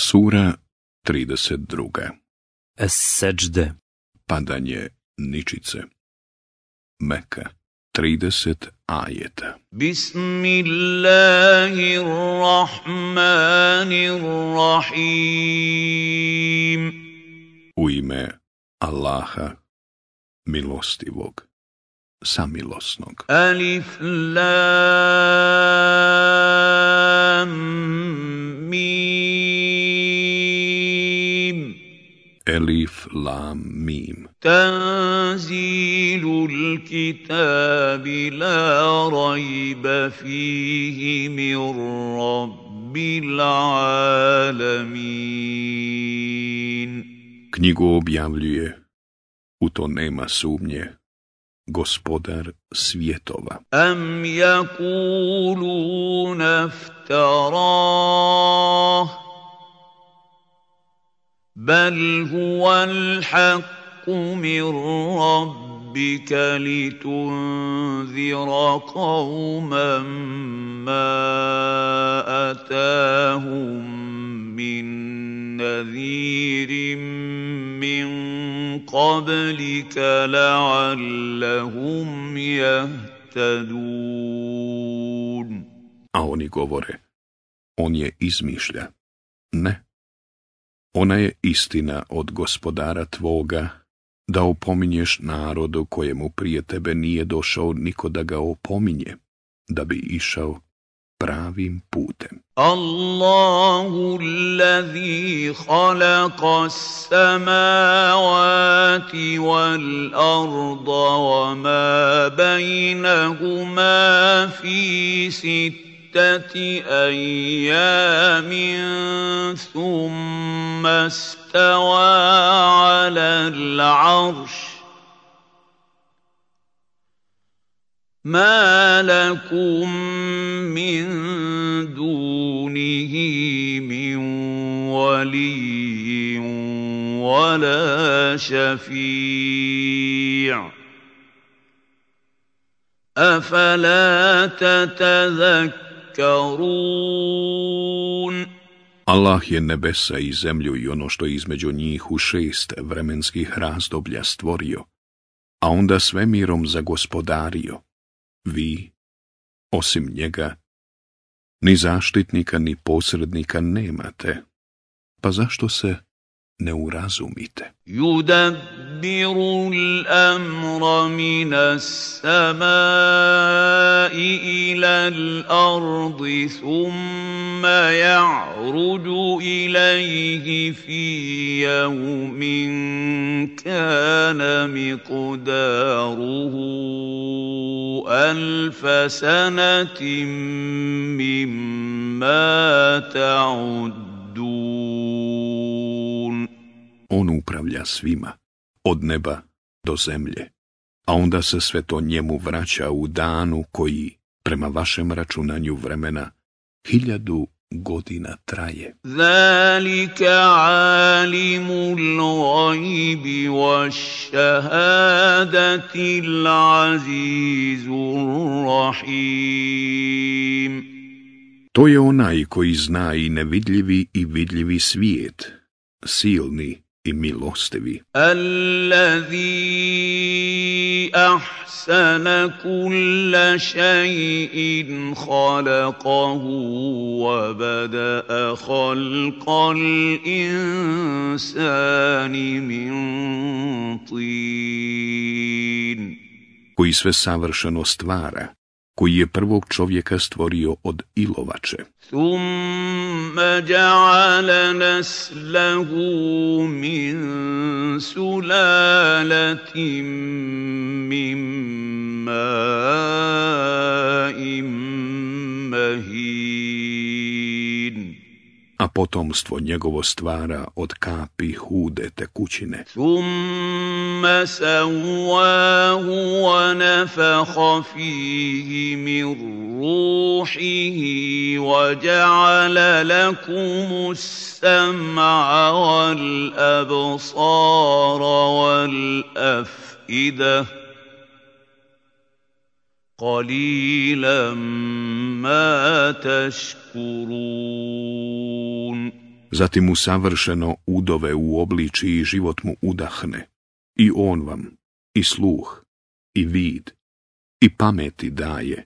Sura 32. Es-seđde. Padanje ničice. Meka. 30 ajeta. Bismillahirrahmanirrahim. U ime Allaha, milostivog, samilosnog. Alif lam Elif, Lam, Mim. Tanzilul kitabi la rajba fihi mir rabbil alamin. Knjigu objavljuje, u to nema sumnje, gospodar svjetova. Am jakuluna naftarah. بل هو الحق من ربك لتنذر قوما ما أتاهم من نذير من قبلك لعلهم يهتدون A oni govore, on je izmišlja. Ne. Ona je istina od gospodara tvoga, da opominješ narodu kojemu prije tebe nije došao niko da ga opominje, da bi išao pravim putem. Allahu allazi khalaqa as-samawati wal arda wa ma baynahuma fi sitt ستة أيام ثم استوى على العرش. ما لكم من دونه من ولي ولا شفيع. أفلا تتذكرون Allah je nebesa i zemlju i ono što je između njih u šest vremenskih razdoblja stvorio, a onda svemirom zagospodario. Vi, osim njega, ni zaštitnika ni posrednika nemate, pa zašto se ne urazumite? يدبر الامر من السماء الى الارض ثم يعرج اليه في يوم كان مقداره الف سنه مما تعدون On upravlja svima, od neba do zemlje, a onda se sve to njemu vraća u danu koji, prema vašem računanju vremena, hiljadu godina traje. Zalika alimul ojbi wa šahadati azizur rahim. To je onaj koji zna i nevidljivi i vidljivi svijet, silni i milostivi. Allazi ahsana kulla shay'in khalaqahu wa bada'a khalqal insani min tin. Koji sve savršeno stvara koji je prvog čovjeka stvorio od ilovače. Thumma ja'ala naslahu min sulalatin mimma a potomstvo njegovo stvara od kapi hude tekućine. Thumma sawahu wa nafakha fihi min ruhihi wa ja'ala lakum as-sam'a wal absara wal af'idah قليلا ما تشكرون Zatim mu savršeno udove u obliči i život mu udahne. I on vam i sluh, i vid, i pameti daje.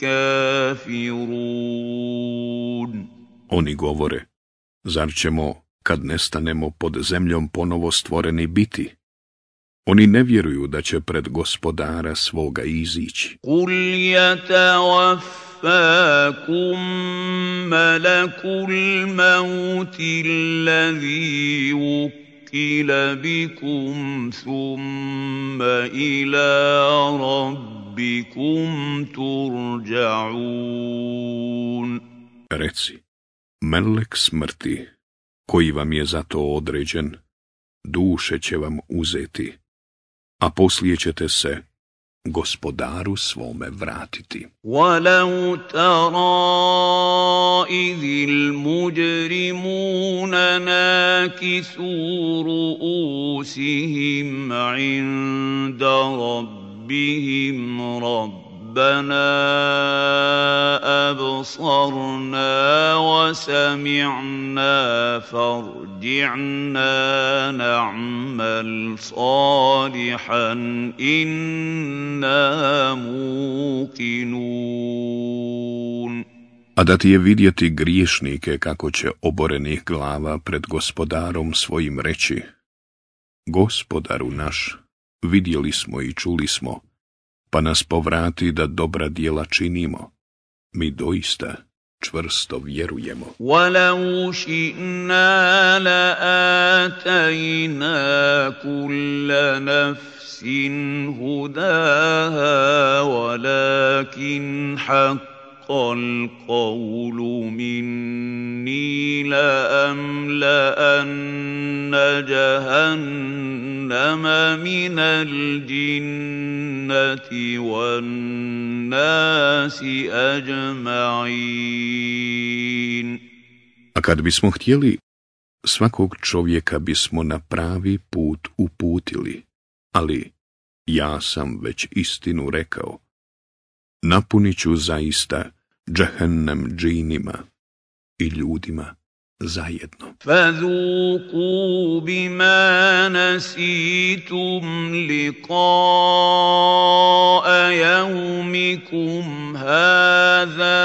كافرون Oni govore, zar ćemo, kad nestanemo pod zemljom ponovo stvoreni biti? Oni ne vjeruju da će pred gospodara svoga izići. قل يتوفاكم ملك الموت الذي وكل بكم ثم إلى ربكم ترجعون Reci, melek smrti, koji vam je za to određen, duše će vam uzeti, a poslije ćete se gospodaru svome vratiti. ولو ترى إذ المجرمون ناكسوا رؤوسهم عند ربهم ربنا أبصرنا وسمعنا فارجعنا نعمل صالحا إنا موقنون A da ti je vidjeti griješnike kako će oborenih glava pred gospodarom svojim reći, Gospodaru naš, vidjeli smo i čuli smo, pa nas povrati da dobra djela činimo. Mi doista čvrsto vjerujemo. ولو شئنا لآتينا كل نفس هداها ولكن حق القول مني لأملأن جهنم من الجنة والناس أجمعين A kad bismo htjeli, svakog čovjeka bismo na pravi put uputili, ali ja sam već istinu rekao. Napunit ću zaista džehennem džinima i ljudima zajedno. فذوقوا بما نسيتم لقاء يومكم هذا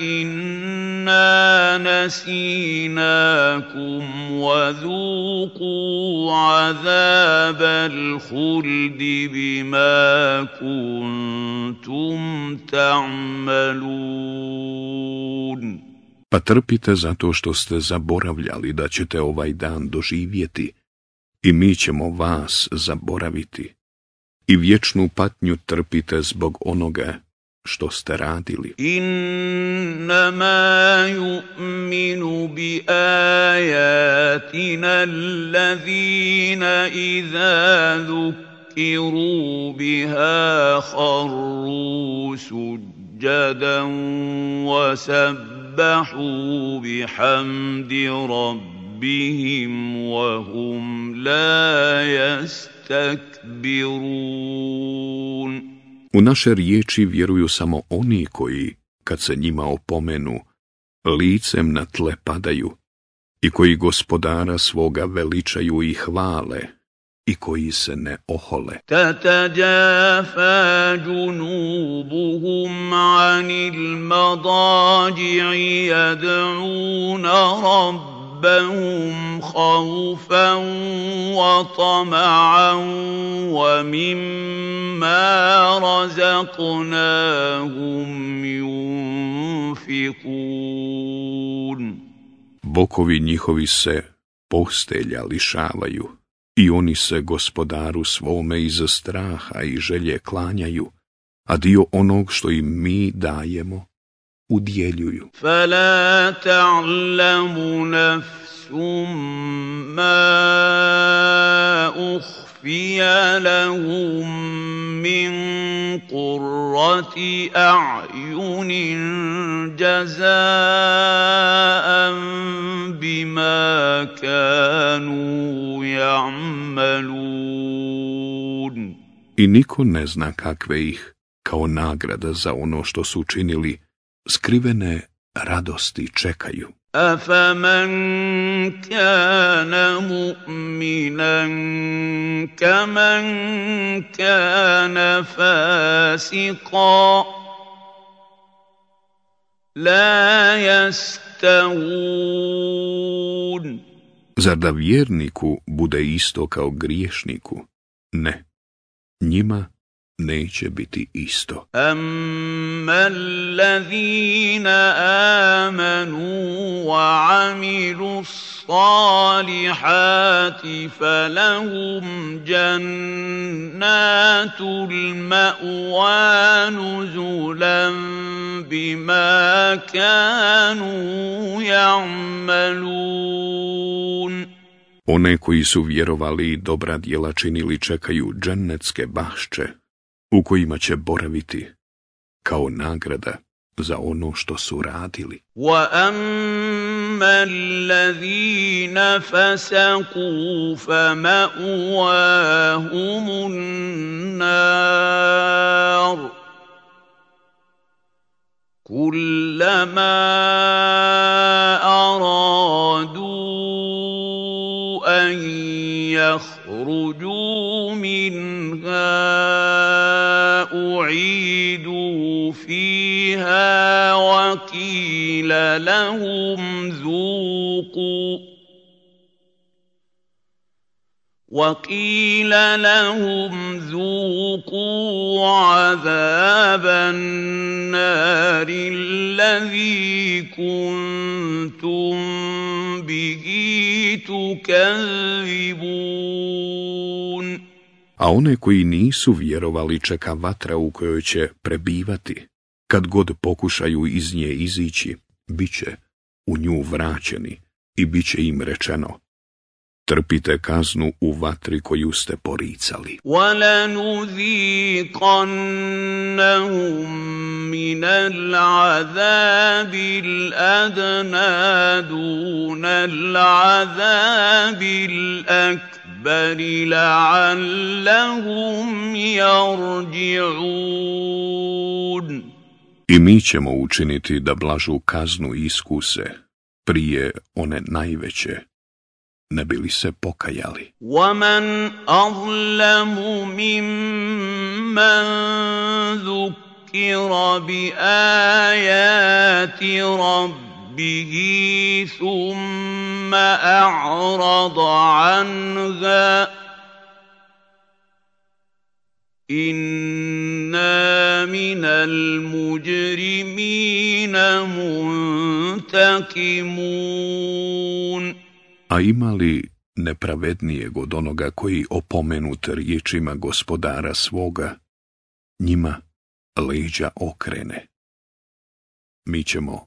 إنا نسيناكم وذوقوا عذاب الخلد بما كنتم تعملون pa trpite zato što ste zaboravljali da ćete ovaj dan doživjeti i mi ćemo vas zaboraviti. I vječnu patnju trpite zbog onoga što ste radili. Innama ju'minu bi ajatina allazina iza dhukiru biha harru suđadan wa وسبحوا بحمد ربهم وهم لا يستكبرون U naše riječi vjeruju samo oni koji, kad se njima opomenu, licem na tle padaju i koji gospodara svoga veličaju i hvale i koji se ne ohole. Tatajafa junubuhum anil madaji'i yad'una rabbahum khawfan wa tama'an wa mimma razaqnahum yunfikun. Bokovi njihovi se postelja lišavaju i oni se gospodaru svome iz straha i želje klanjaju, a dio onog što im mi dajemo udjeljuju. Fala ta'lamu nafsum ma أخفي لهم من قرة أعين جزاء بما كانوا يعملون I niko ne zna kakve ih, kao nagrada za ono što su učinili, skrivene radosti čekaju. أفمن كان مؤمنا كمن كان فاسقا لا يستوون Zar da vjerniku bude isto kao griješniku? Ne. Njima neće biti isto. Amma allazina amanu wa amilu salihati falahum jannatul ma'wa nuzulan bima kanu ya'malun. One koji su vjerovali i dobra djela činili čekaju džennetske bašče u kojima će boraviti kao nagrada za ono što su radili. واما الذين فسقوا فماواهم النار كلما ارادوا ان يخرجوا فيها وقيل لهم ذوقوا. وقيل لهم ذوقوا عذاب النار الذي كنتم به تكذبون. A one koji nisu vjerovali čeka vatra u kojoj će prebivati. Kad god pokušaju iz nje izići, bit će u nju vraćeni i bit će im rečeno Trpite kaznu u vatri koju ste poricali. ولنذيقنهم من العذاب الأدنى دون العذاب الأكبر لعلهم يرجعون I mi ćemo učiniti da blažu kaznu iskuse prije one najveće, ne bili se pokajali. ومن أظلم ممن ذكر بآيات ربه ثم أعرض عنها إنا من المجرمين منتقمون A ima li nepravednijeg od onoga koji opomenut riječima gospodara svoga, njima leđa okrene? Mi ćemo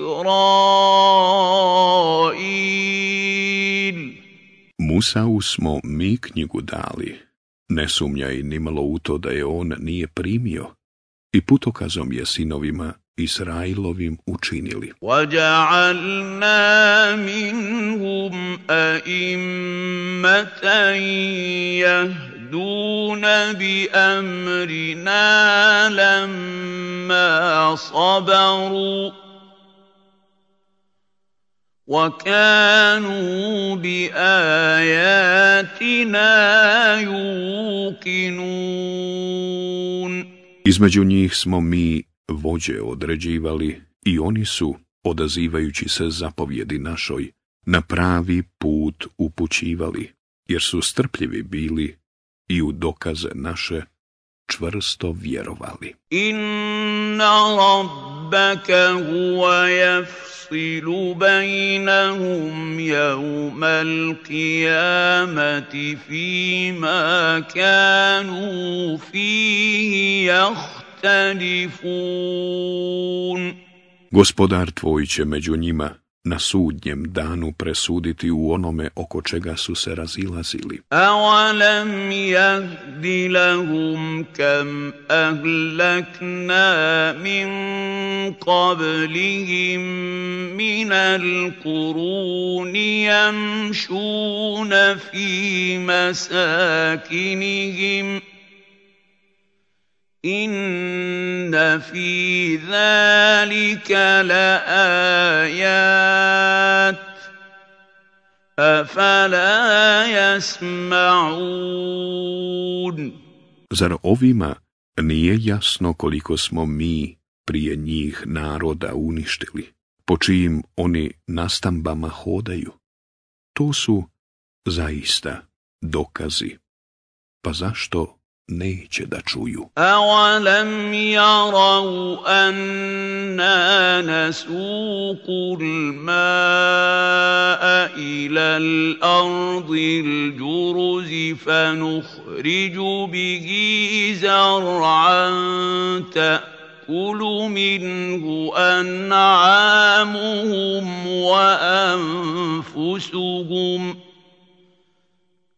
إسرائيل Musau smo mi knjigu dali, ne sumnjaj nimalo u to da je on nije primio i putokazom je sinovima Israilovim učinili. وجعلنا منهم أئمة يهدون بأمرنا لما صبروا وكانوا بآياتنا يوقنون Između njih smo mi vođe određivali i oni su, odazivajući se zapovjedi našoj, na pravi put upućivali jer su strpljivi bili i u dokaze naše čvrsto vjerovali. Inna rabbaka huwa yafsilu bainahum yawmal qiyamati fima kanu fihi jahtalifun. Gospodar tvoj će među njima na sudnjem danu presuditi u onome oko čega su se razilazili. A Awalam jahdi lahum kam ahlakna min qablihim min al-kuruni jamšuna fi masakinihim. إِنَّ فِي ذَلِكَ لَآيَاتٍ ۖ أَفَلَا يَسْمَعُونَ Zar ovima nije jasno koliko smo mi prije njih naroda uništili, po čijim oni nastambama hodaju? To su zaista dokazi. Pa zašto neće da čuju. A Awalam yarau anna nasuqu al-ma'a ila al-ardi al-jurzi fanukhriju bihi zar'an minhu an'amuhum wa anfusuhum ۖ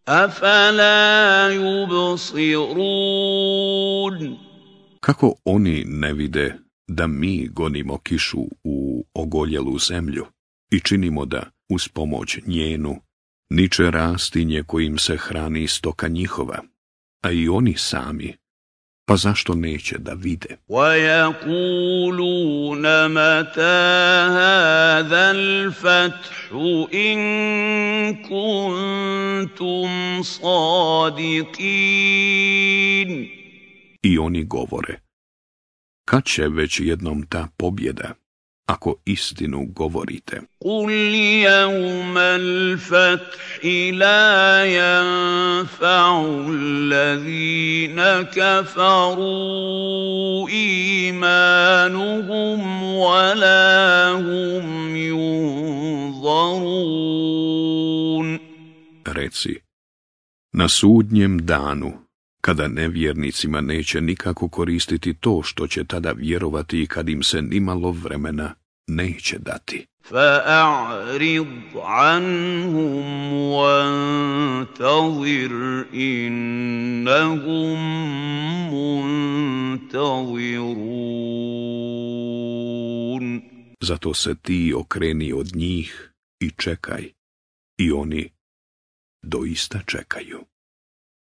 Afala yubsirun. Kako oni ne vide da mi gonimo kišu u ogoljelu zemlju i činimo da, uz pomoć njenu, niče rastinje kojim se hrani stoka njihova, a i oni sami pa zašto neće da vide? وَيَقُولُونَ مَتَىٰ هَٰذَا الْفَتْحُ إِن كُنتُمْ صَادِقِينَ I oni govore, kad će već jednom ta pobjeda, ako istinu govorite. Kul jevmel fathi la janfa'u allazina kafaru imanuhum wa la hum yunzarun. Reci, na sudnjem danu kada nevjernicima neće nikako koristiti to što će tada vjerovati i kad im se nimalo vremena neće dati. فأعرض عنهم وانتظر إنهم منتظرون Zato se ti okreni od njih i čekaj, i oni doista čekaju.